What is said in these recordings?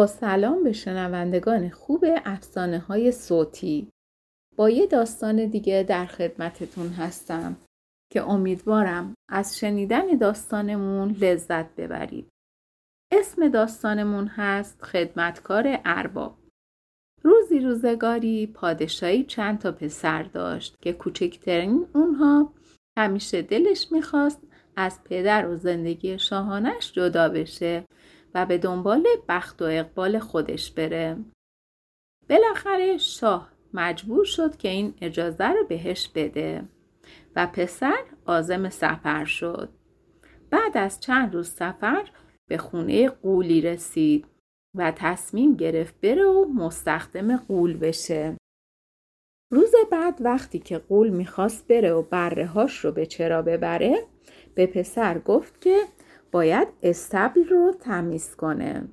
با سلام به شنوندگان خوب افسانه های صوتی با یه داستان دیگه در خدمتتون هستم که امیدوارم از شنیدن داستانمون لذت ببرید. اسم داستانمون هست خدمتکار ارباب. روزی روزگاری پادشاهی چند تا پسر داشت که کوچکترین اونها همیشه دلش می‌خواست از پدر و زندگی شاهانش جدا بشه و به دنبال بخت و اقبال خودش بره. بالاخره شاه مجبور شد که این اجازه رو بهش بده و پسر آزم سفر شد. بعد از چند روز سفر به خونه قولی رسید و تصمیم گرفت بره و مستخدم قول بشه. روز بعد وقتی که قول می‌خواست بره و بره هاش رو به چرا ببره به پسر گفت که باید استبل رو تمیز کنه.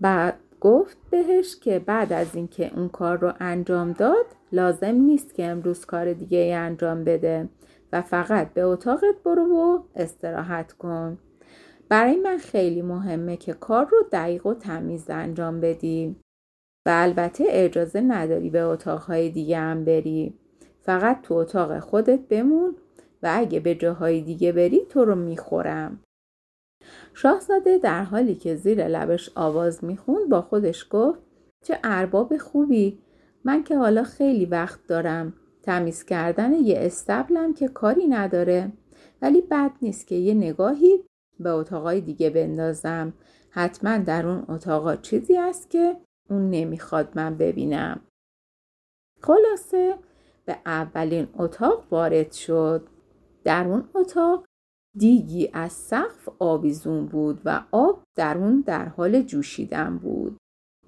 بعد گفت بهش که بعد از اینکه اون کار رو انجام داد لازم نیست که امروز کار دیگه ای انجام بده و فقط به اتاقت برو و استراحت کن. برای من خیلی مهمه که کار رو دقیق و تمیز انجام بدی و البته اجازه نداری به اتاقهای دیگه هم بری. فقط تو اتاق خودت بمون و اگه به جاهای دیگه بری تو رو می‌خورم. شاهزاده در حالی که زیر لبش آواز می‌خوند با خودش گفت چه ارباب خوبی. من که حالا خیلی وقت دارم. تمیز کردن یه استبلم که کاری نداره. ولی بد نیست که یه نگاهی به اتاقای دیگه بندازم. حتما در اون اتاقا چیزی هست که اون نمی‌خواد من ببینم. خلاصه به اولین اتاق وارد شد. در اون اتاق دیگی از سقف آویزون بود و آب در اون در حال جوشیدن بود.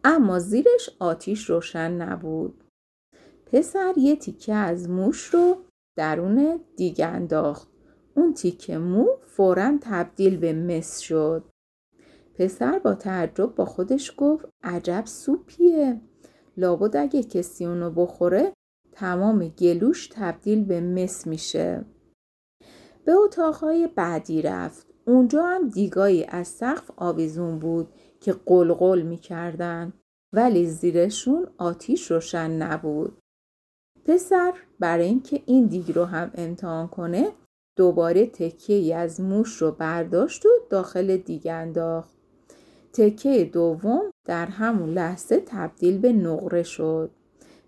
اما زیرش آتیش روشن نبود. پسر یه تیکه از موش رو درون دیگ انداخت. اون تیکه مو فورا تبدیل به مس شد. پسر با تعجب با خودش گفت عجب سوپیه. لابد اگه کسی اونو بخوره تمام گلوش تبدیل به مس میشه. به اتاقهای بعدی رفت. اونجا هم دیگایی از سقف آویزون بود که قلقل می‌کردن ولی زیرشون آتیش روشن نبود. پسر برای اینکه این دیگ رو هم امتحان کنه دوباره تکیه از موش رو برداشت و داخل دیگ انداخت. تکه دوم در همون لحظه تبدیل به نقره شد.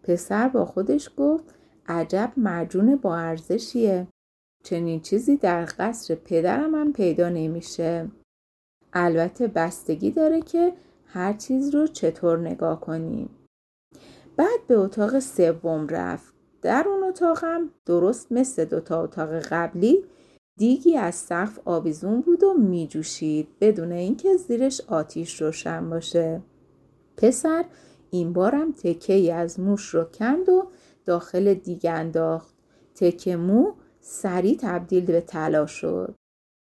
پسر با خودش گفت عجب مرجون با ارزشیه. چنین چیزی در قصر پدرم هم پیدا نمیشه. البته بستگی داره که هر چیز رو چطور نگاه کنیم. بعد به اتاق سوم رفت. در اون اتاقم درست مثل دوتا اتاق قبلی دیگی از سقف آویزون بود و میجوشید بدون اینکه زیرش آتیش روشن باشه. پسر این بارم تکه ای از موش رو کند و داخل دیگ انداخت. تکه مو سریع تبدیل به طلا شد.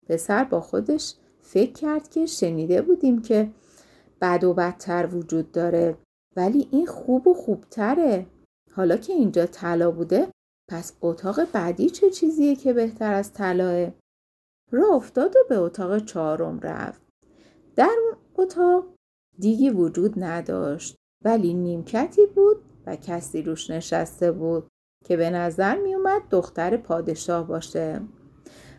پسر با خودش فکر کرد که شنیده بودیم که بد و بدتر وجود داره ولی این خوب و خوبتره. حالا که اینجا طلا بوده پس اتاق بعدی چه چیزیه که بهتر از طلاه؟ راه افتاد و به اتاق چهارم رفت. در اون اتاق دیگی وجود نداشت ولی نیمکتی بود و کسی روش نشسته بود که به نظر می اومد دختر پادشاه باشه.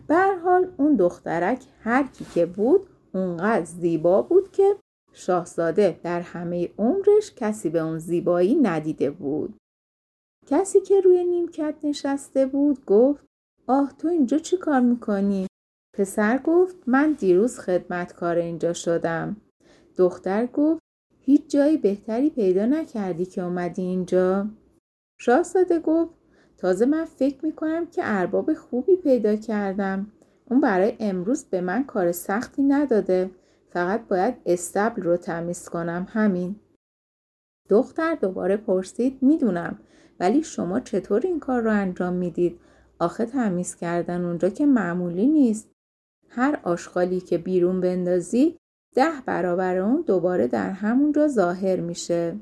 به حال اون دخترک هر کی که بود اونقدر زیبا بود که شاهزاده در همه عمرش کسی به اون زیبایی ندیده بود. کسی که روی نیمکت نشسته بود گفت آه تو اینجا چی کار می‌کنی؟ پسر گفت من دیروز خدمتکار اینجا شدم. دختر گفت هیچ جایی بهتری پیدا نکردی که اومدی اینجا؟ شاهزاده گفت تازه من فکر می‌کنم که ارباب خوبی پیدا کردم. اون برای امروز به من کار سختی نداده. فقط باید استبل رو تمیز کنم همین. دختر دوباره پرسید می‌دونم ولی شما چطور این کار رو انجام می‌دید؟ آخه تمیز کردن اونجا که معمولی نیست. هر آشغالی که بیرون بندازی ده برابر اون دوباره در همونجا ظاهر میشه.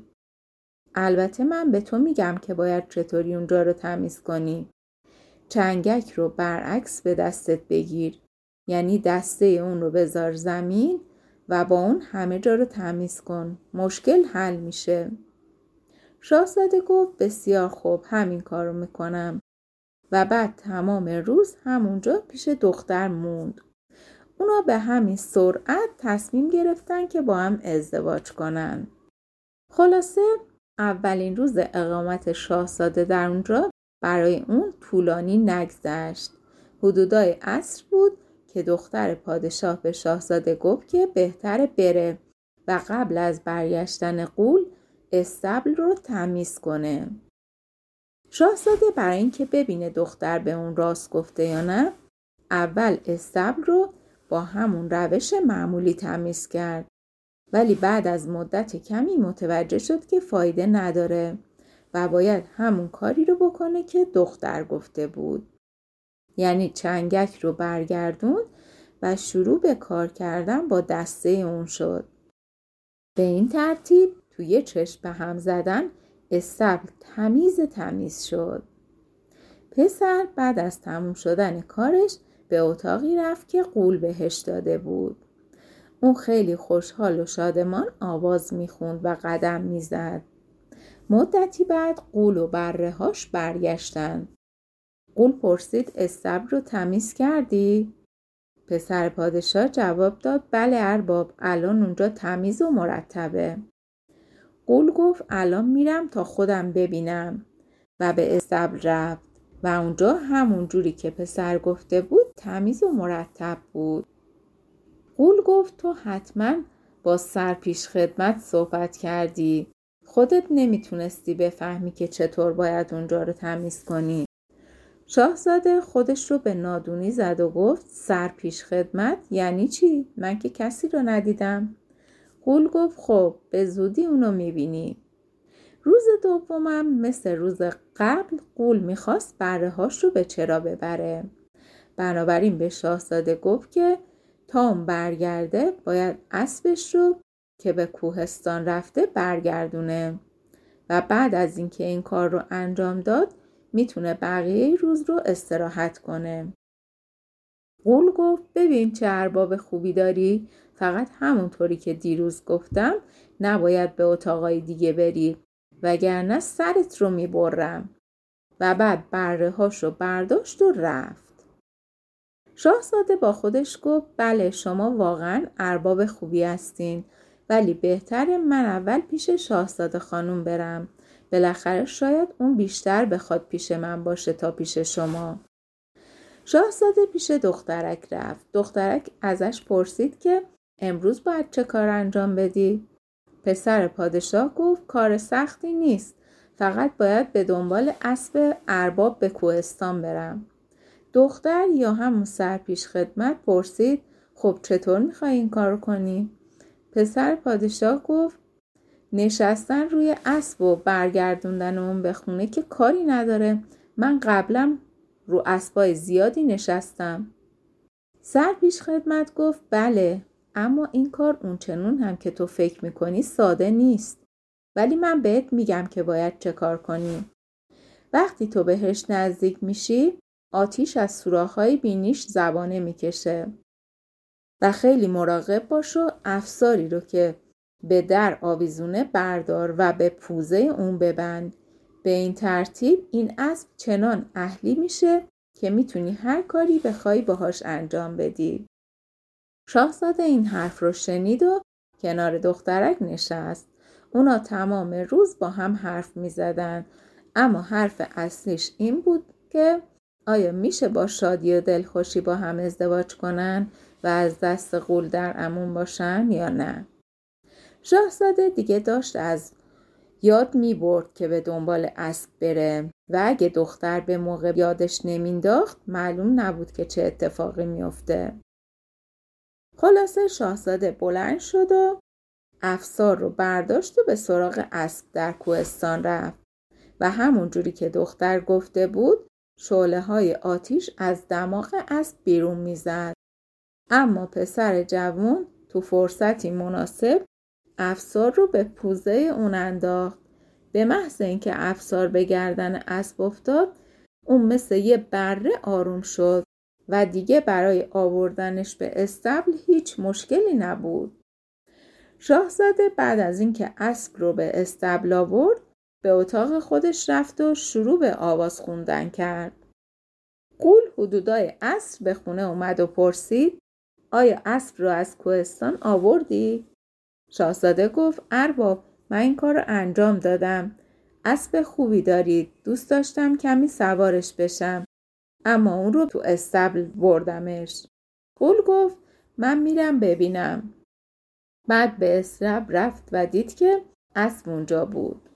البته من به تو میگم که باید چطوری اونجا رو تمیز کنی. چنگک رو برعکس به دستت بگیر. یعنی دسته اون رو بذار زمین و با اون همه جا رو تمیز کن. مشکل حل میشه. شاهزاده گفت بسیار خوب همین کار رو می‌کنم. و بعد تمام روز همونجا پیش دختر موند. اونا به همین سرعت تصمیم گرفتن که با هم ازدواج کنن. خلاصه اولین روز اقامت شاهزاده در اونجا برای اون طولانی نگذشت حدودای عصر بود که دختر پادشاه به شاهزاده گفت که بهتره بره و قبل از برگشتن قول استبل رو تمیز کنه. شاهزاده برای اینکه ببینه دختر به اون راست گفته یا نه اول استبل رو با همون روش معمولی تمیز کرد ولی بعد از مدت کمی متوجه شد که فایده نداره و باید همون کاری رو بکنه که دختر گفته بود. یعنی چنگک رو برگردون و شروع به کار کردن با دسته اون شد. به این ترتیب توی چشم به هم زدن استبل تمیز تمیز شد. پسر بعد از تموم شدن کارش به اتاقی رفت که قول بهش داده بود. اون خیلی خوشحال و شادمان آواز می‌خوند و قدم می‌زد. مدتی بعد قول و برهاش برگشتن. قول پرسید استبر رو تمیز کردی؟ پسر پادشاه جواب داد بله ارباب الان اونجا تمیز و مرتبه. قول گفت الان میرم تا خودم ببینم و به استبل رفت و اونجا همون جوری که پسر گفته بود تمیز و مرتب بود. قول گفت تو حتما با سرپیش خدمت صحبت کردی. خودت نمی‌تونستی بفهمی که چطور باید اونجا رو تمیز کنی. شاهزاده خودش رو به نادونی زد و گفت سرپیش خدمت یعنی چی؟ من که کسی رو ندیدم. قول گفت خب به زودی اونو می‌بینی. روز دومم مثل روز قبل قول می‌خواست بره هاش رو به چرا ببره. بنابراین به شاهزاده گفت که تا اون برگرده باید اسبش رو که به کوهستان رفته برگردونه و بعد از اینکه این کار رو انجام داد می‌تونه بقیه روز رو استراحت کنه. قول گفت ببین چه ارباب خوبی داری فقط همونطوری که دیروز گفتم نباید به اتاقای دیگه بری وگرنه سرت رو می‌برم و بعد بره هاشو برداشت و رفت. شاهزاده با خودش گفت بله شما واقعا ارباب خوبی هستین ولی بهتره من اول پیش شاهزاده خانم برم. بالاخره شاید اون بیشتر بخواد پیش من باشه تا پیش شما. شاهزاده پیش دخترک رفت. دخترک ازش پرسید که امروز باید چه کار انجام بدی؟ پسر پادشاه گفت کار سختی نیست. فقط باید به دنبال اسب ارباب به کوهستان برم. دختر یا همون سرپیش خدمت پرسید خب چطور می‌خوای این کار کنی؟ پسر پادشاه گفت نشستن روی اسب و برگردوندن اون به خونه که کاری نداره. من قبلا رو اسبای زیادی نشستم. سر پیش خدمت گفت بله اما این کار اونچنون هم که تو فکر می‌کنی ساده نیست. ولی من بهت میگم که باید چه کار کنی. وقتی تو بهش نزدیک میشی آتیش از سوراخهای بینیش زبانه می‌کشه و خیلی مراقب باش و افساری رو که به در آویزونه بردار و به پوزه اون ببند به این ترتیب این اسب چنان اهلی میشه که می‌تونی هر کاری بخوای باهاش انجام بدی. شاهزاده این حرف رو شنید و کنار دخترک نشست. اونا تمام روز با هم حرف می‌زدن اما حرف اصلیش این بود که آیا میشه با شادی و دلخوشی با هم ازدواج کنن و از دست قول در امون باشن یا نه؟ شاهزاده دیگه داشت از یاد می برد که به دنبال اسب بره و اگه دختر به موقع یادش نمینداخت معلوم نبود که چه اتفاقی میافته. خلاصه شاهزاده بلند شد و افسار رو برداشت و به سراغ اسب در کوهستان رفت و همون جوری که دختر گفته بود شعله های آتیش از دماغ اسب بیرون می‌زد. اما پسر جوون تو فرصتی مناسب افسار رو به پوزه اون انداخت. به محض اینکه افسار به گردن اسب افتاد اون مثل یه بره آروم شد و دیگه برای آوردنش به استبل هیچ مشکلی نبود. شاهزاده بعد از اینکه اسب رو به استبل آورد به اتاق خودش رفت و شروع به آواز خوندن کرد. قول حدودای عصر به خونه اومد و پرسید آیا اسب رو از کوهستان آوردی؟ شاهزاده گفت ارباب من این کار رو انجام دادم. اسب خوبی دارید. دوست داشتم کمی سوارش بشم. اما اون رو تو استبل بردمش. قول گفت من میرم ببینم. بعد به اسرب رفت و دید که اسب اونجا بود.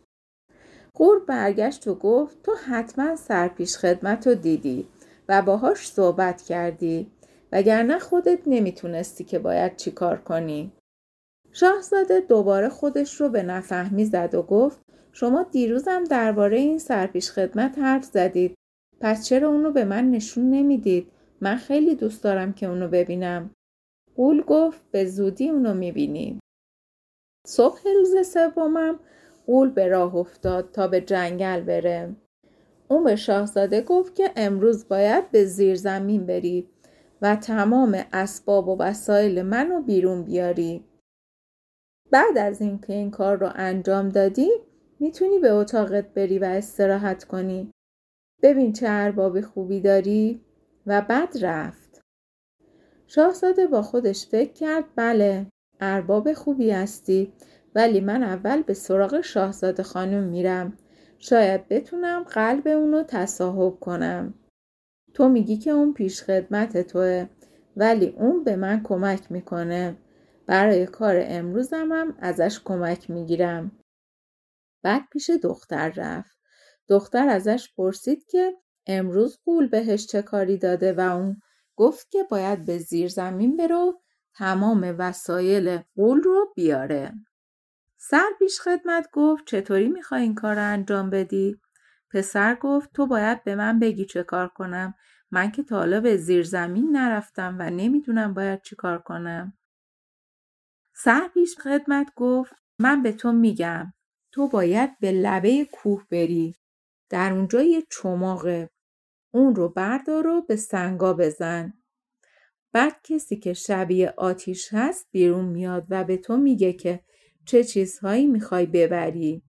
قور برگشت و گفت تو حتما سرپیش خدمت رو دیدی و باهاش صحبت کردی وگرنه خودت نمی‌تونستی که باید چیکار کنی. شاهزاده دوباره خودش رو به نفهمی زد و گفت شما دیروزم درباره این سرپیش خدمت حرف زدید. پس چرا اونو به من نشون نمی‌دید؟ من خیلی دوست دارم که اونو ببینم. قول گفت به زودی اونو می‌بینید. صبح روز سومم قول به راه افتاد تا به جنگل بره. اون به شاهزاده گفت که امروز باید به زیر زمین بری و تمام اسباب و وسایل منو بیرون بیاری. بعد از اینکه این کار رو انجام دادی می‌تونی به اتاقت بری و استراحت کنی. ببین چه ارباب خوبی داری و بعد رفت. شاهزاده با خودش فکر کرد بله ارباب خوبی هستی. ولی من اول به سراغ شاهزاده خانم میرم. شاید بتونم قلب اونو تصاحب کنم. تو میگی که اون پیش خدمت توه ولی اون به من کمک می‌کنه. برای کار امروزم هم ازش کمک می‌گیرم. بعد پیش دختر رفت. دختر ازش پرسید که امروز قول بهش چه کاری داده و اون گفت که باید به زیر زمین برو تمام وسایل قول رو بیاره. سر پیش خدمت گفت چطوری می‌خوای این کار رو انجام بدی؟ پسر گفت تو باید به من بگی چه کار کنم. من که تا به زیر زمین نرفتم و نمی‌دونم باید چی کار کنم. سر پیش خدمت گفت من به تو میگم. تو باید به لبه کوه بری. در اونجا یه چماقه اون رو بردار و به سنگا بزن. بعد کسی که شبیه آتیش هست بیرون میاد و به تو میگه که چه چیزهایی می‌خوای ببری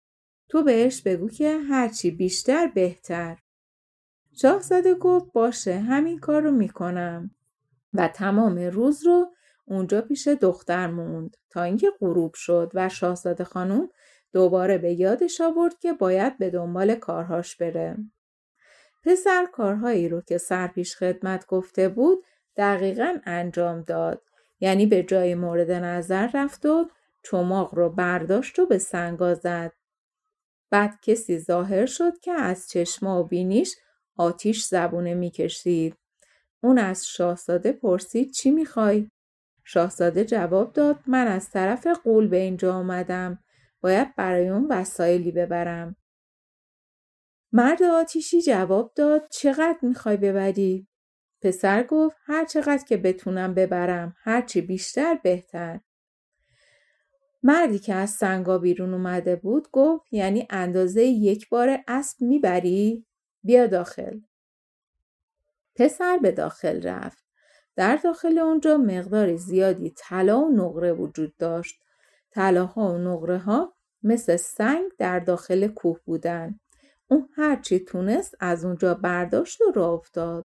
تو بهش بگو که هرچی بیشتر بهتر شاهزاده گفت باشه همین کار رو می‌کنم و تمام روز رو اونجا پیش دختر موند تا اینکه غروب شد و شاهزاده خانم دوباره به یادش آورد که باید به دنبال کارهاش بره. پسر کارهایی رو که سرپیش خدمت گفته بود دقیقا انجام داد. یعنی به جای مورد نظر رفت و چماق رو برداشت و به سنگا زد. بعد کسی ظاهر شد که از چشما و بینیش آتیش زبونه می‌کشید. اون از شاهزاده پرسید چی می‌خوای؟ شاهزاده جواب داد من از طرف قول به اینجا آمدم. باید برای اون وسایلی ببرم. مرد آتیشی جواب داد چقدر می‌خوای ببری؟ پسر گفت هر چقدر که بتونم ببرم هرچی بیشتر بهتر. مردی که از سنگا بیرون اومده بود گفت یعنی اندازه یک بار اسب می‌بری؟ بیا داخل. پسر به داخل رفت. در داخل اونجا مقدار زیادی طلا و نقره وجود داشت. طلاها و نقره ها مثل سنگ در داخل کوه بودن. اون هرچی تونست از اونجا برداشت و راه افتاد.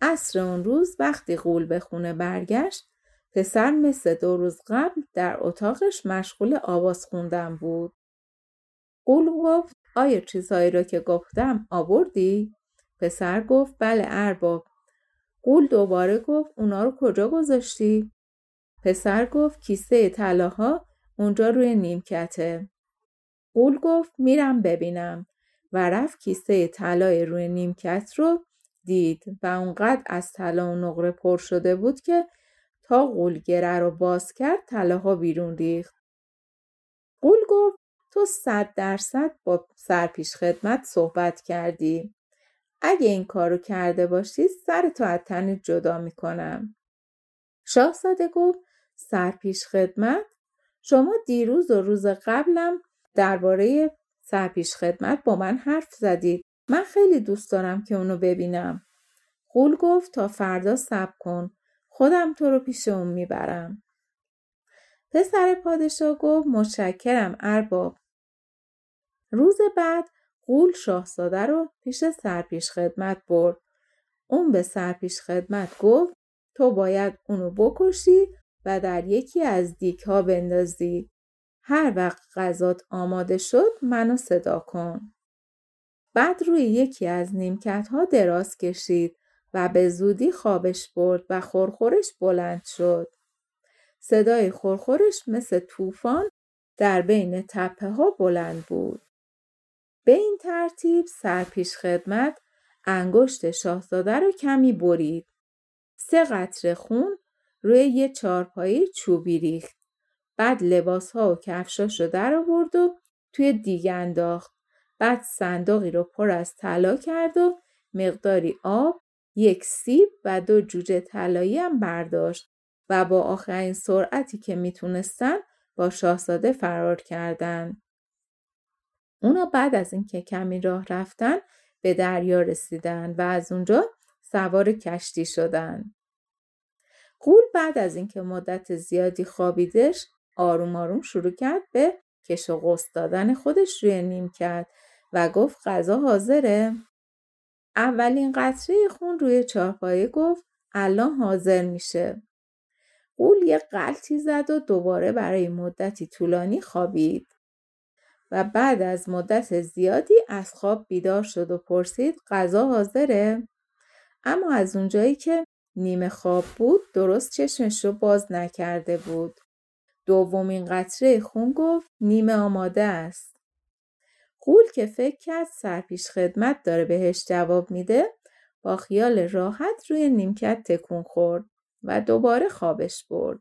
عصر اون روز وقتی قول به خونه برگشت پسر مثل دو روز قبل در اتاقش مشغول آواز خوندن بود. قول گفت آیا چیزهایی را که گفتم آوردی؟ پسر گفت بله ارباب. قول دوباره گفت اونا رو کجا گذاشتی؟ پسر گفت کیسه طلاها اونجا روی نیمکته. قول گفت میرم ببینم و رفت کیسه طلای روی نیمکت رو دید و اونقدر از طلا و نقره پر شده بود که قولگره رو باز کرد طلاها بیرون ریخت. قول گفت تو صد درصد با سرپیش خدمت صحبت کردی. اگه این کارو کرده باشی سر تو از جدا می‌کنم. شاهزاده گفت سرپیش خدمت شما دیروز و روز قبلم درباره سرپیش خدمت با من حرف زدید. من خیلی دوست دارم که اونو ببینم. قول گفت تا فردا صبر کن. خودم تو رو پیش اون می‌برم. پسر پادشاه گفت متشکرم ارباب. روز بعد قول شاهزاده رو پیش سرپیش خدمت برد. اون به سرپیش خدمت گفت تو باید اونو بکشی و در یکی از دیک ها بندازی. هر وقت غذات آماده شد منو صدا کن. بعد روی یکی از نیمکت ها دراز کشید و به زودی خوابش برد و خورخورش بلند شد. صدای خورخورش مثل طوفان در بین تپه ها بلند بود. به این ترتیب سرپیش خدمت انگشت شاهزاده رو کمی برید. سه قطره خون روی یه چارپایی چوبی ریخت. بعد لباس ها و کفشاش رو در آورد و توی دیگ انداخت. بعد صندوقی رو پر از طلا کرد و مقداری آب، یک سیب و دو جوجه طلایی هم برداشت و با آخرین سرعتی که می‌تونستن با شاهزاده فرار کردند. اونا بعد از اینکه کمی راه رفتن به دریا رسیدن و از اونجا سوار کشتی شدن. قول بعد از اینکه مدت زیادی خوابیدش آروم آروم شروع کرد به کش و دادن خودش روی نیم کرد و گفت غذا حاضره؟ اولین قطره خون روی چهارپایه گفت الان حاضر میشه. قول یه قلطی زد و دوباره برای مدتی طولانی خوابید. و بعد از مدت زیادی از خواب بیدار شد و پرسید غذا حاضره؟ اما از اونجایی که نیمه خواب بود درست چشمش رو باز نکرده بود. دومین قطره خون گفت نیمه آماده است. قول که فکر کرد سرپیش خدمت داره بهش جواب میده با خیال راحت روی نیمکت تکون خورد و دوباره خوابش برد.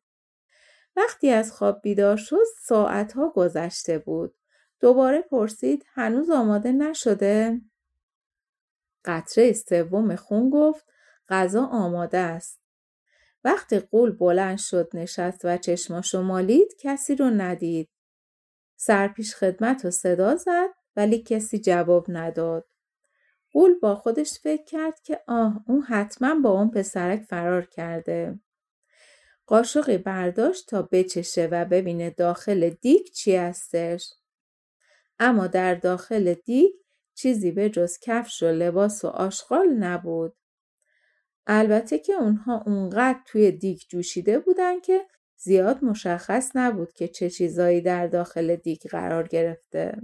وقتی از خواب بیدار شد ساعتها گذشته بود. دوباره پرسید هنوز آماده نشده؟ قطره سوم خون گفت غذا آماده است. وقتی قول بلند شد نشست و چشماشو مالید کسی رو ندید. سرپیش خدمت رو صدا زد ولی کسی جواب نداد. قول با خودش فکر کرد که آه اون حتما با اون پسرک فرار کرده. قاشقی برداشت تا بچشه و ببینه داخل دیگ چی هستش. اما در داخل دیگ چیزی به جز کفش و لباس و آشغال نبود. البته که اونها اونقدر توی دیگ جوشیده بودن که زیاد مشخص نبود که چه چیزایی در داخل دیگ قرار گرفته.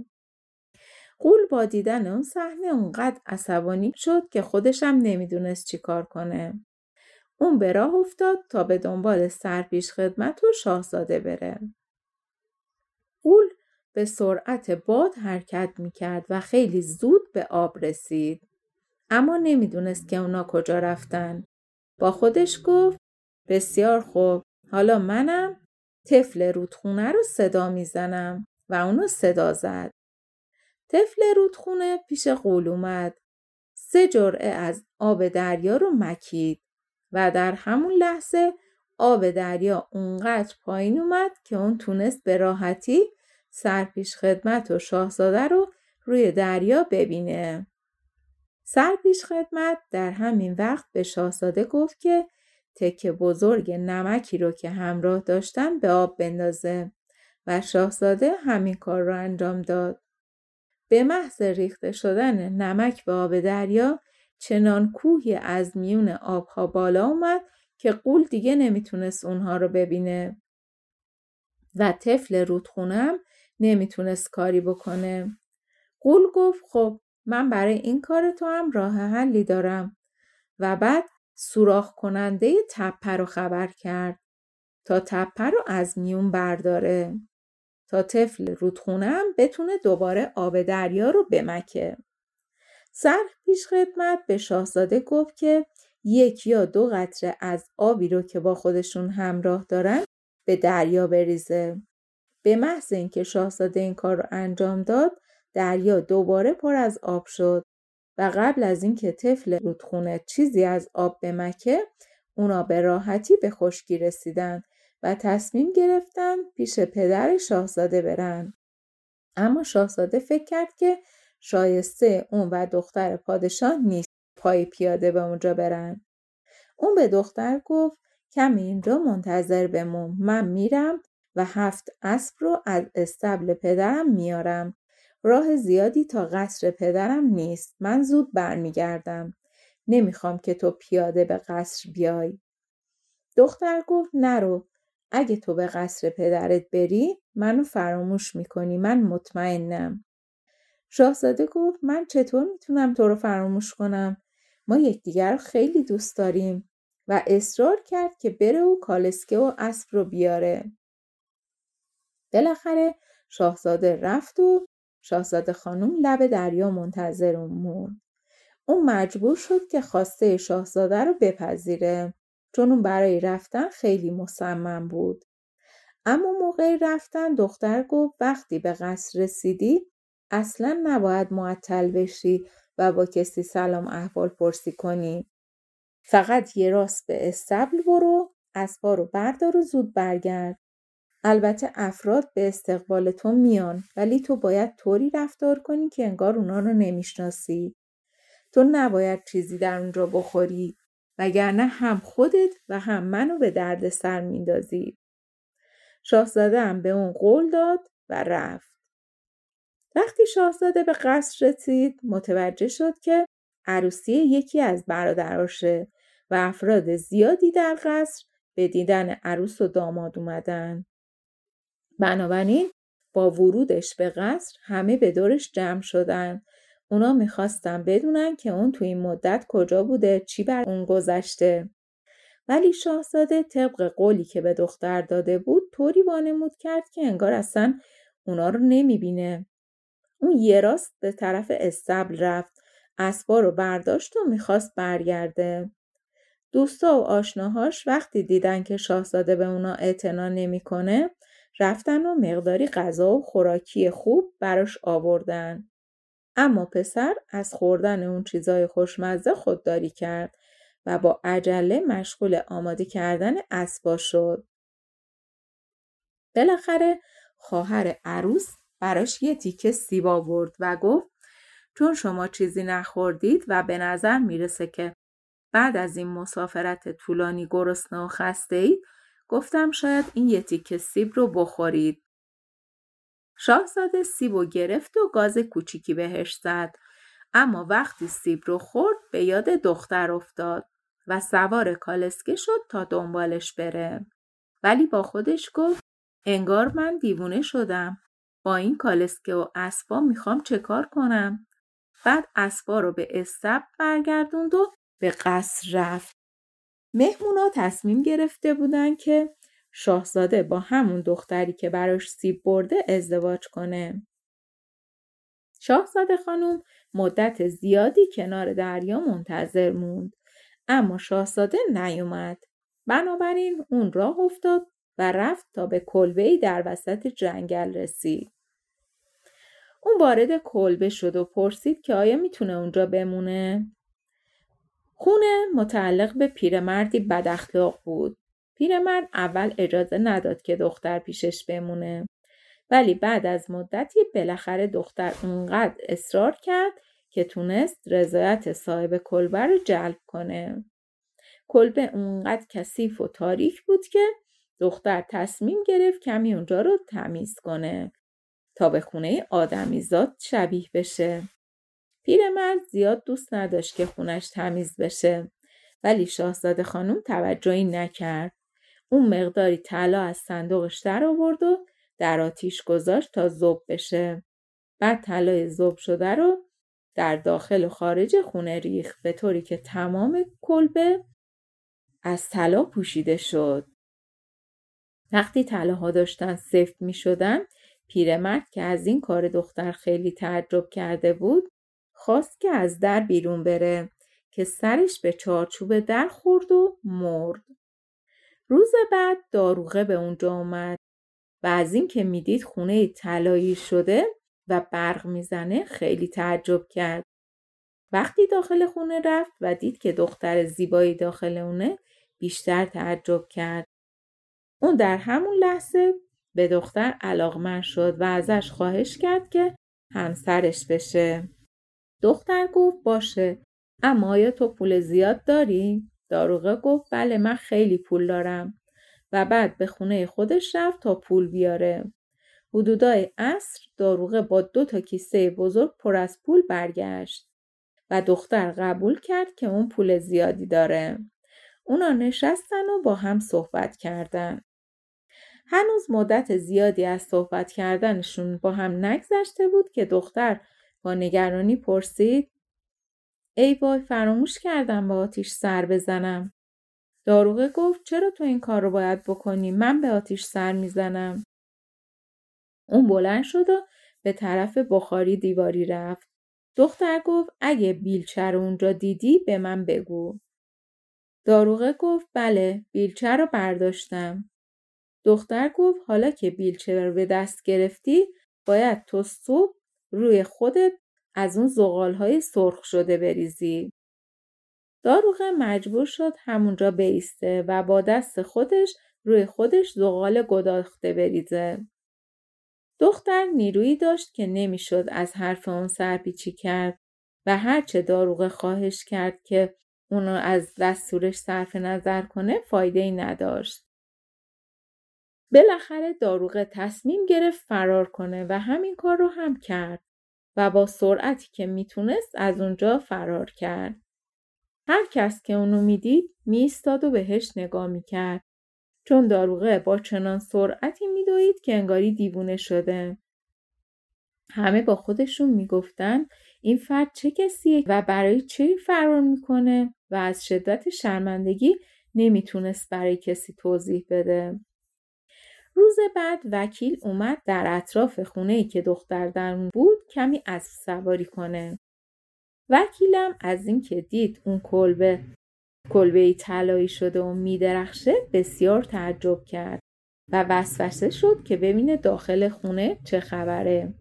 قول با دیدن اون صحنه اونقدر عصبانی شد که خودشم نمی‌دونست چی کار کنه. اون به راه افتاد تا به دنبال سرپیش خدمت و شاهزاده بره. قول به سرعت باد حرکت می کرد و خیلی زود به آب رسید. اما نمی‌دونست که اونا کجا رفتن. با خودش گفت بسیار خوب حالا منم طفل رودخونه رو صدا می‌زنم و اونو صدا زد. طفل رودخونه پیش قول اومد. سه جرعه از آب دریا رو مکید و در همون لحظه آب دریا اونقدر پایین اومد که اون تونست به راحتی سرپیش خدمت و شاهزاده رو روی دریا ببینه. سرپیش خدمت در همین وقت به شاهزاده گفت که تکه بزرگ نمکی رو که همراه داشتن به آب بندازه و شاهزاده همین کار رو انجام داد. به محض ریخته شدن نمک به آب دریا چنان کوهی از میون آبها بالا اومد که قول دیگه نمی‌تونست اونها رو ببینه و طفل رودخونم نمی‌تونست کاری بکنه. قول گفت خب من برای این کار تو هم راه حلی دارم و بعد سوراخ کننده تپه رو خبر کرد تا تپه رو از میون برداره. تا طفل رودخونم بتونه دوباره آب دریا رو بمکه. سر پیش خدمت به شاهزاده گفت که یک یا دو قطره از آبی رو که با خودشون همراه دارن به دریا بریزه. به محض اینکه شاهزاده این کار رو انجام داد دریا دوباره پر از آب شد و قبل از اینکه طفل رودخونه چیزی از آب بمکه اونا به راحتی به خشکی رسیدن و تصمیم گرفتن پیش پدر شاهزاده برن. اما شاهزاده فکر کرد که شایسته اون و دختر پادشاه نیست پای پیاده به اونجا برن. اون به دختر گفت کمی اینجا منتظر بمون من میرم و هفت اسب رو از استبل پدرم میارم. راه زیادی تا قصر پدرم نیست. من زود برمیگردم. نمی‌خوام که تو پیاده به قصر بیای. دختر گفت نرو. اگه تو به قصر پدرت بری منو فراموش می‌کنی. من مطمئنم. شاهزاده گفت من چطور می‌تونم تو رو فراموش کنم؟ ما یکدیگر رو خیلی دوست داریم و اصرار کرد که بره و کالسکه و اسب رو بیاره. بالاخره شاهزاده رفت و شاهزاده خانم لب دریا منتظر موند. اون مجبور شد که خواسته شاهزاده رو بپذیره چون اون برای رفتن خیلی مصمم بود. اما موقع رفتن دختر گفت وقتی به قصر رسیدی اصلا نباید معطل بشی و با کسی سلام احوال پرسی کنی. فقط یه راست به استبل برو اسبا رو بردار و زود برگرد. البته افراد به استقبال تو میان ولی تو باید طوری رفتار کنی که انگار اونا رو نمی‌شناسی. تو نباید چیزی در اونجا بخوری وگرنه هم خودت و هم منو به درد سر میندازی. شاهزاده هم به اون قول داد و رفت. وقتی شاهزاده به قصر رسید متوجه شد که عروسی یکی از برادراشه و افراد زیادی در قصر به دیدن عروس و داماد اومدن. بنابراین با ورودش به قصر همه به دورش جمع شدن. اونا می‌خواستن بدونن که اون تو این مدت کجا بوده چی بر اون گذشته. ولی شاهزاده طبق قولی که به دختر داده بود طوری وانمود کرد که انگار اصلا اونا رو نمی‌بینه. اون یه راست به طرف استبل رفت. اسبا رو برداشت و می‌خواست برگرده. دوستا و آشناهاش وقتی دیدن که شاهزاده به اونا اعتنا نمی‌کنه رفتن و مقداری غذا و خوراکی خوب براش آوردن. اما پسر از خوردن اون چیزای خوشمزه خودداری کرد و با عجله مشغول آماده کردن اسبا شد. بالاخره خواهر عروس براش یه تیکه سیب آورد و گفت چون شما چیزی نخوردید و به نظر می‌رسه که بعد از این مسافرت طولانی گرسنه و خسته اید گفتم شاید این یه تیکه سیب رو بخورید. شاهزاده سیب رو گرفت و گاز کوچیکی بهش زد. اما وقتی سیب رو خورد به یاد دختر افتاد و سوار کالسکه شد تا دنبالش بره. ولی با خودش گفت انگار من دیوونه شدم. با این کالسکه و اسبا می‌خوام چه کار کنم؟ بعد اسبا رو به استب برگردوند و به قصر رفت. مهمونا تصمیم گرفته بودن که شاهزاده با همون دختری که براش سیب برده ازدواج کنه. شاهزاده خانم مدت زیادی کنار دریا منتظر موند اما شاهزاده نیومد. بنابراین اون راه افتاد و رفت تا به کلبه‌ای در وسط جنگل رسید. اون وارد کلبه شد و پرسید که آیا می‌تونه اونجا بمونه؟ خونه متعلق به پیرمردی بداخلاق بود. پیرمرد اول اجازه نداد که دختر پیشش بمونه. ولی بعد از مدتی بالاخره دختر اونقدر اصرار کرد که تونست رضایت صاحب کلبه رو جلب کنه. کلبه اونقدر کثیف و تاریک بود که دختر تصمیم گرفت کمی اونجا رو تمیز کنه تا به خونه آدمیزاد شبیه بشه. پیرمرد زیاد دوست نداشت که خونش تمیز بشه ولی شاهزاده خانم توجهی نکرد. اون مقداری طلا از صندوقش در آورد و در آتیش گذاشت تا زوب بشه. بعد طلای زوب شده رو در داخل و خارج خونه ریخت به طوری که تمام کلبه از طلا پوشیده شد. وقتی طلاها داشتن سفت می شدن پیرمرد که از این کار دختر خیلی تعجب کرده بود خواست که از در بیرون بره که سرش به چارچوب در خورد و مرد. روز بعد داروغه به اونجا اومد و از این که می‌دید خونه طلایی شده و برق می‌زنه خیلی تعجب کرد. وقتی داخل خونه رفت و دید که دختر زیبایی داخل اونه بیشتر تعجب کرد. اون در همون لحظه به دختر علاقمند شد و ازش خواهش کرد که همسرش بشه. دختر گفت باشه اما آیا تو پول زیاد داری؟ داروغه گفت بله من خیلی پول دارم و بعد به خونه خودش رفت تا پول بیاره. حدودای عصر داروغه با دو تا کیسه بزرگ پر از پول برگشت و دختر قبول کرد که اون پول زیادی داره. اونا نشستن و با هم صحبت کردن. هنوز مدت زیادی از صحبت کردنشون با هم نگذشته بود که دختر با نگرانی پرسید ای وای فراموش کردم با آتیش سر بزنم. داروغه گفت چرا تو این کار رو باید بکنی؟ من به آتیش سر می‌زنم. اون بلند شد و به طرف بخاری دیواری رفت. دختر گفت اگه بیلچه رو اونجا دیدی به من بگو. داروغه گفت بله بیلچه رو برداشتم. دختر گفت حالا که بیلچه رو به دست گرفتی باید تو صبح روی خودت از اون زغال های سرخ شده بریزی. داروغه مجبور شد همونجا بیسته و با دست خودش روی خودش زغال گداخته بریزه. دختر نیرویی داشت که نمی‌شد از حرف اون سرپیچی کرد و هرچه داروغه خواهش کرد که اونو از دستورش صرف نظر کنه فایده ای نداشت. بالاخره داروغه تصمیم گرفت فرار کنه و همین کار رو هم کرد و با سرعتی که می‌تونست از اونجا فرار کرد. هر کس که اونو می‌دید میستاد و بهش نگاه می‌کرد چون داروغه با چنان سرعتی میدوید که انگاری دیوونه شده. همه با خودشون می‌گفتن این فرد چه کسیه و برای چه فرار می‌کنه و از شدت شرمندگی نمی‌تونست برای کسی توضیح بده. روز بعد وکیل اومد در اطراف خونه ای که دختر در بود کمی از سواری کنه. وکیلم از اینکه دید اون کلبه کلبه طلایی شده و میدرخشه بسیار تعجب کرد و وسوسه شد که ببینه داخل خونه چه خبره.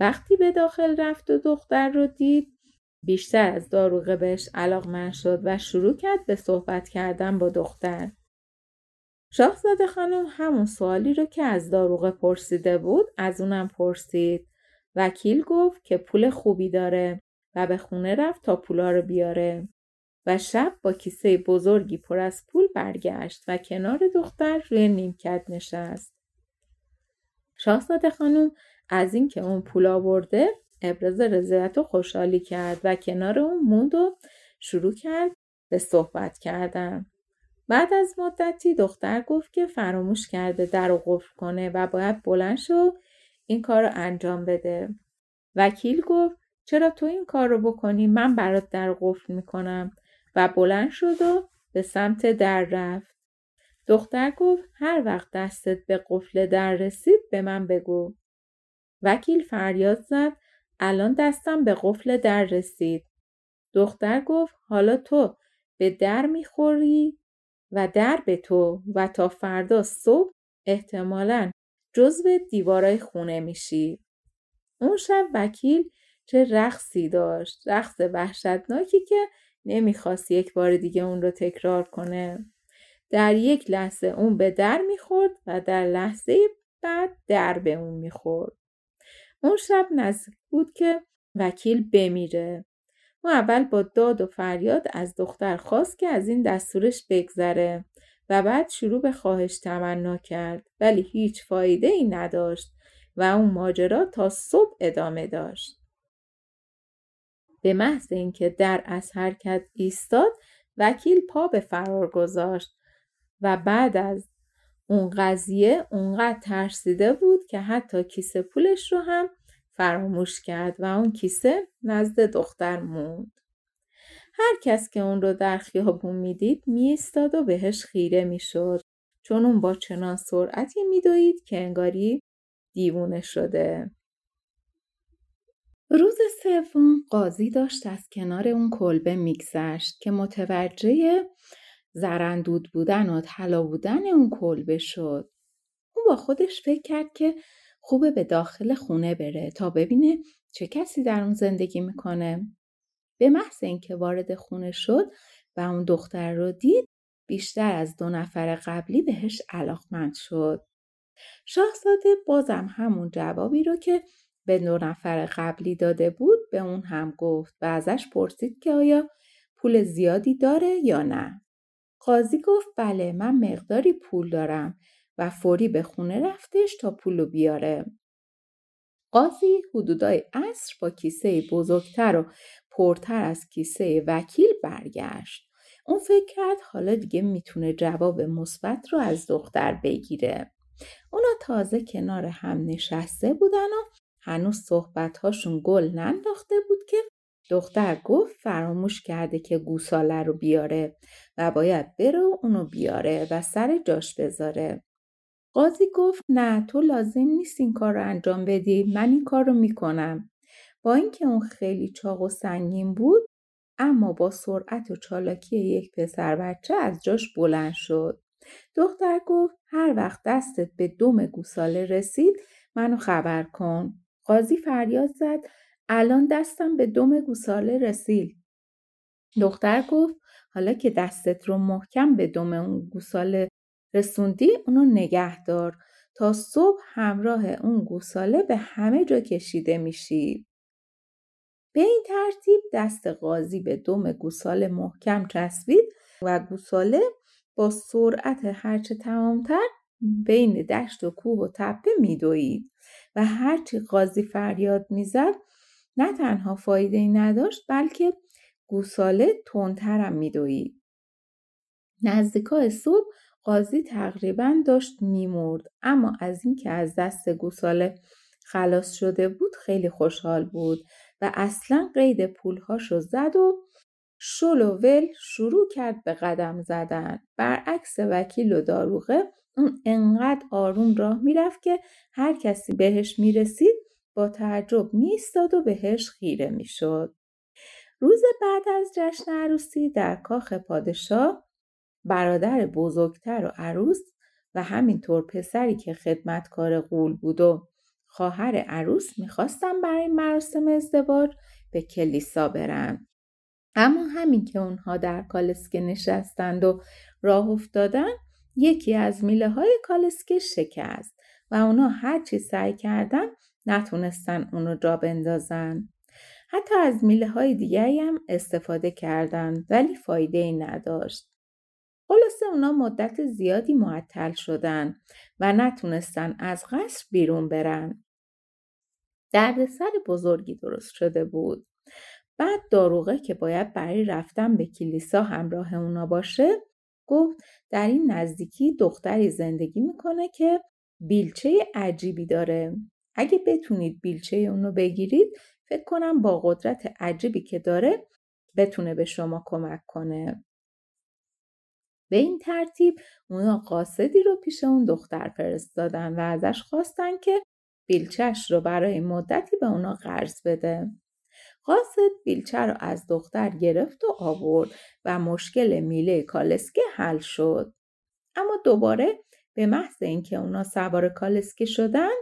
وقتی به داخل رفت و دختر رو دید بیشتر از داروغه بهش علاقمند شد و شروع کرد به صحبت کردن با دختر. شاهزاده خانم همون سوالی رو که از داروغه پرسیده بود از اونم پرسید. وکیل گفت که پول خوبی داره و به خونه رفت تا پولا رو بیاره. و شب با کیسه بزرگی پر از پول برگشت و کنار دختر روی نیمکت نشست. شاهزاده خانم از اینکه اون پول آورده ابراز رضایت و خوشحالی کرد و کنار اون موند و شروع کرد به صحبت کردن. بعد از مدتی دختر گفت که فراموش کرده در رو قفل کنه و باید بلند شو این کار رو انجام بده. وکیل گفت چرا تو این کار رو بکنی من برات در قفل می‌کنم و بلند شد و به سمت در رفت. دختر گفت هر وقت دستت به قفل در رسید به من بگو. وکیل فریاد زد الان دستم به قفل در رسید. دختر گفت حالا تو به در می‌خوری و در به تو و تا فردا صبح احتمالا جزو دیوارای خونه میشی. اون شب وکیل چه رقصی داشت رقص وحشتناکی که نمی‌خواست یک بار دیگه اون رو تکرار کنه. در یک لحظه اون به در می‌خورد و در لحظه بعد در به اون می‌خورد. اون شب نزدیک بود که وکیل بمیره. او اول با داد و فریاد از دختر خواست که از این دستورش بگذره و بعد شروع به خواهش تمنا کرد ولی هیچ فایده ای نداشت و اون ماجرا تا صبح ادامه داشت. به محض اینکه در از حرکت ایستاد وکیل پا به فرار گذاشت و بعد از اون قضیه اونقدر ترسیده بود که حتی کیسه پولش رو هم فراموش کرد و اون کیسه نزد دختر موند. هر کس که اون رو در خیابون می‌دید میستاد و بهش خیره می‌شد چون اون با چنان سرعتی میدوید که انگاری دیوونه شده روز سوم قاضی داشت از کنار اون کلبه میگذشت که متوجه زرندود بودن و طلا بودن اون کلبه شد اون با خودش فکر کرد که خوبه به داخل خونه بره تا ببینه چه کسی در اون زندگی می‌کنه. به محض اینکه وارد خونه شد و اون دختر رو دید بیشتر از دو نفر قبلی بهش علاقمند شد. شاهزاده بازم همون جوابی رو که به دو نفر قبلی داده بود به اون هم گفت و ازش پرسید که آیا پول زیادی داره یا نه. قاضی گفت بله من مقداری پول دارم. و فوری به خونه رفتش تا پولو بیاره. قاضی حدودای عصر با کیسه بزرگتر و پرتر از کیسه وکیل برگشت. اون فکر کرد حالا دیگه می‌تونه جواب مثبت رو از دختر بگیره. اونا تازه کنار هم نشسته بودن و هنوز صحبتهاشون گل ننداخته بود که دختر گفت فراموش کرده که گوساله رو بیاره و باید بره و اونو بیاره و سر جاش بذاره. قاضی گفت نه تو لازم نیست این کار رو انجام بدی من این کار رو می‌کنم. با اینکه اون خیلی چاق و سنگین بود اما با سرعت و چالاکی یک پسر بچه از جاش بلند شد. دختر گفت هر وقت دستت به دم گوساله رسید منو خبر کن. قاضی فریاد زد الان دستم به دم گوساله رسید. دختر گفت حالا که دستت رو محکم به دم اون گوساله رسوندی اونو نگه دار تا صبح همراه اون گوساله به همه جا کشیده میشی. به این ترتیب دست قاضی به دم گوساله محکم چسبید و گوساله با سرعت هرچه تمامتر بین دشت و کوه و تپه میدوید و هرچی قاضی فریاد می‌زد نه تنها فایده ای نداشت بلکه گوساله تندترم میدوید نزدیکای صبح قاضی تقریبا داشت میمرد اما از اینکه از دست گوساله خلاص شده بود خیلی خوشحال بود و اصلا قید پولهاشو زد و شل و ول شروع کرد به قدم زدن برعکس وکیل و داروغه اون انقدر آروم راه می‌رفت که هر کسی بهش می‌رسید با تعجب میستاد و بهش خیره می‌شد. روز بعد از جشن عروسی در کاخ پادشاه برادر بزرگتر و عروس و همینطور پسری که خدمتکار قول بود و خواهر عروس می‌خواستن برای مراسم ازدواج به کلیسا برن. اما همین که اونها در کالسکه نشستند و راه افتادن یکی از میله های کالسکه شکست و اونا هرچی سعی کردن نتونستن اونو جا بندازن. حتی از میله های دیگری هم استفاده کردن ولی فایده ای نداشت. خلاصه اونا مدت زیادی معطل شدن و نتونستن از قصر بیرون برن. دردسر بزرگی درست شده بود. بعد داروغه که باید برای رفتن به کلیسا همراه اونا باشه گفت در این نزدیکی دختری زندگی می‌کنه که بیلچه عجیبی داره. اگه بتونید بیلچه اونو بگیرید فکر کنم با قدرت عجیبی که داره بتونه به شما کمک کنه. به این ترتیب اونا قاصدی رو پیش اون دختر فرستادن و ازش خواستن که بیلچش رو برای مدتی به اونا قرض بده. قاصد بیلچه رو از دختر گرفت و آورد و مشکل میله کالسکه حل شد. اما دوباره به محض اینکه اونا سوار کالسکه شدن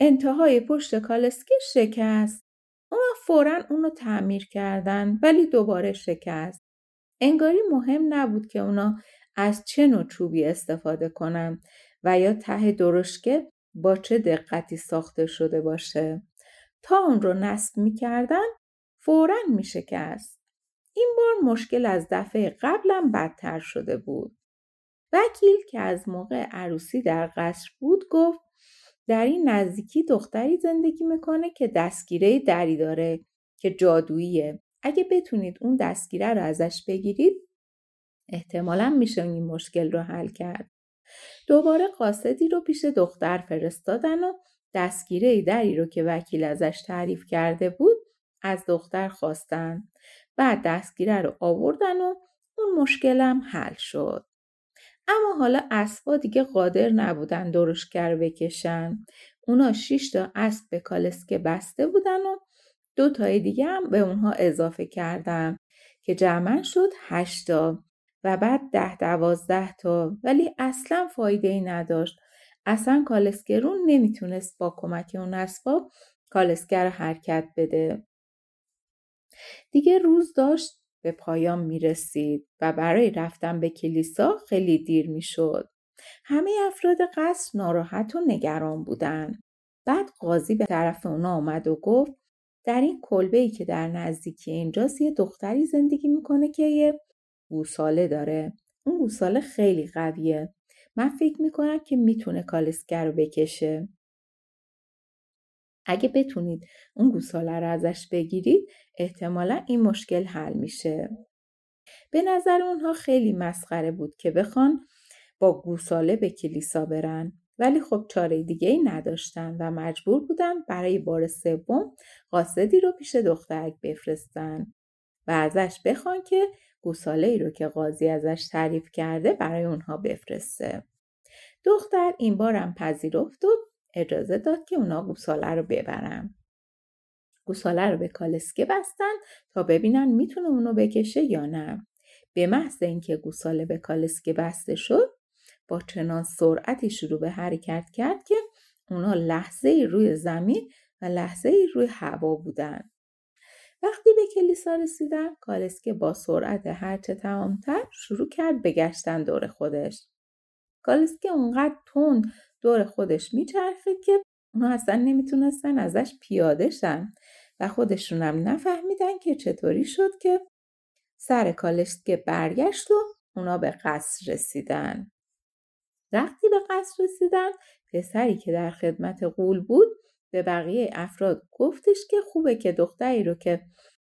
انتهای پشت کالسکه شکست. اونا فورا اونو تعمیر کردن ولی دوباره شکست. انگاری مهم نبود که اونا از چه نوع چوبی استفاده کنن و یا ته درشکه با چه دقتی ساخته شده باشه. تا اون رو نصب می‌کردن فورا میشکست. این بار مشکل از دفعه قبلم بدتر شده بود. وکیل که از موقع عروسی در قصر بود گفت در این نزدیکی دختری زندگی می‌کنه که دستگیره دری داره که جادوییه. اگه بتونید اون دستگیره رو ازش بگیرید احتمالا میشه این مشکل رو حل کرد. دوباره قاصدی رو پیش دختر فرستادن و دستگیره دری رو که وکیل ازش تعریف کرده بود از دختر خواستن. بعد دستگیره رو آوردن و اون مشکلم حل شد. اما حالا اسبا دیگه قادر نبودن درشگر بکشن اونا شش تا اسب به کالسکه بسته بودن و دو تای دیگه هم به اونها اضافه کردم که جمع شد هشتا و بعد ده دوازده تا ولی اصلا فایده ای نداشت اصلا کالسکرون نمی‌تونست با کمک اون اسباب کالسکر حرکت بده دیگه روز داشت به پایان می رسید و برای رفتن به کلیسا خیلی دیر می شد. همه افراد قصر ناراحت و نگران بودن. بعد قاضی به طرف اونا آمد و گفت در این کلبه ای که در نزدیکی اینجاست یه دختری زندگی می‌کنه که یه گوساله داره. اون گوساله خیلی قویه. من فکر می‌کنم که می‌تونه کالسکر رو بکشه. اگه بتونید اون گوساله رو ازش بگیرید احتمالا این مشکل حل میشه. به نظر اونها خیلی مسخره بود که بخوان با گوساله به کلیسا برن ولی خب چاره دیگه ای نداشتن و مجبور بودن برای بار سوم قاصدی رو پیش دخترک بفرستن و ازش بخوان که گوساله ای رو که قاضی ازش تعریف کرده برای اونها بفرسته. دختر این بارم پذیرفت و اجازه داد که اونا گوساله رو ببرن. گوساله رو به کالسکه بستن تا ببینن می‌تونه اونو بکشه یا نه. به محض اینکه گوساله به کالسکه بسته شد با چنان سرعتی شروع به حرکت کرد که اونا لحظه روی زمین و لحظه روی هوا بودن. وقتی به کلیسا رسیدن کالسکه با سرعت هرچه تمامتر شروع کرد به گشتن دور خودش. کالسکه اونقدر تند دور خودش میچرخید که اونا اصلا نمی‌تونستن ازش پیاده شن و خودشونم نفهمیدن که چطوری شد که سر کالسکه برگشت و اونا به قصر رسیدن. وقتی به قصر رسیدن پسری که در خدمت قول بود به بقیه افراد گفتش که خوبه که دختری رو که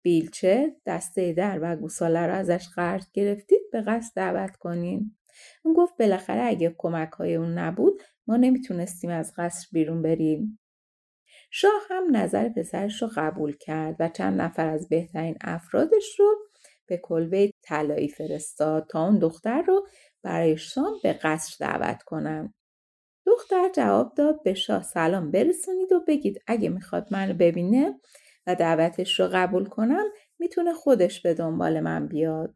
بیلچه دسته در و گوساله رو ازش قرض گرفتید به قصد دعوت کنین. اون گفت بالاخره اگه کمک های اون نبود ما نمی‌تونستیم از قصر بیرون بریم. شاه هم نظر پسرش رو قبول کرد و چند نفر از بهترین افرادش رو به کلبه طلایی فرستاد تا اون دختر رو برای شام به قصر دعوت کنم. دختر جواب داد به شاه سلام برسونید و بگید اگه می‌خواد منو ببینه و دعوتش رو قبول کنم می‌تونه خودش به دنبال من بیاد.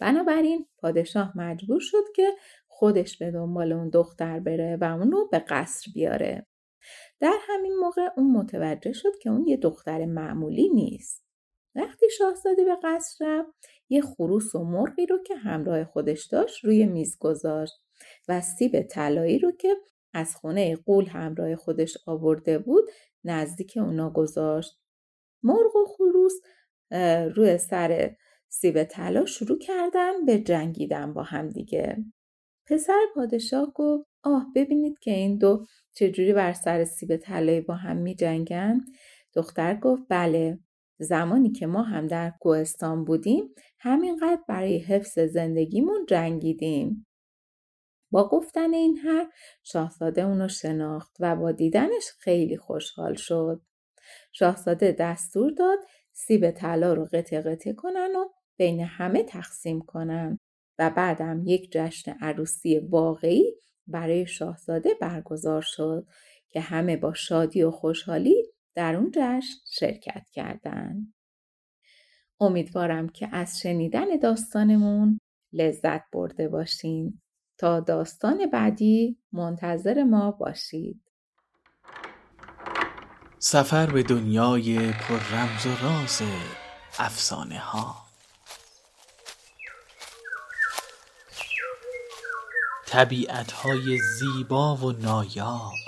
بنابراین پادشاه مجبور شد که خودش به دنبال اون دختر بره و اونو به قصر بیاره. در همین موقع اون متوجه شد که اون یه دختر معمولی نیست. وقتی شاهزاده به قصر رفت یه خروس و مرغی رو که همراه خودش داشت روی میز گذاشت و سیب طلایی رو که از خونه قول همراه خودش آورده بود نزدیک اونا گذاشت. مرغ و خروس روی سر سیب طلا شروع کردن به جنگیدن با هم دیگه. پسر پادشاه گفت آه ببینید که این دو چجوری بر سر سیب طلایی با هم می جنگن؟ دختر گفت بله زمانی که ما هم در کوهستان بودیم همینقدر برای حفظ زندگیمون جنگیدیم. با گفتن این حرف شاهزاده اونو شناخت و با دیدنش خیلی خوشحال شد. شاهزاده دستور داد سیب طلا رو قطع قطع کنن و بین همه تقسیم کنن و بعدم یک جشن عروسی واقعی برای شاهزاده برگزار شد که همه با شادی و خوشحالی در اون جشن شرکت کردند. امیدوارم که از شنیدن داستانمون لذت برده باشین. تا داستان بعدی منتظر ما باشید. سفر به دنیای پر رمز و راز افسانه ها طبیعت های زیبا و نایاب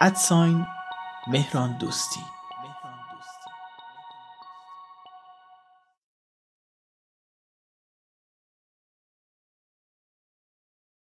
ادساین مهران دوستی.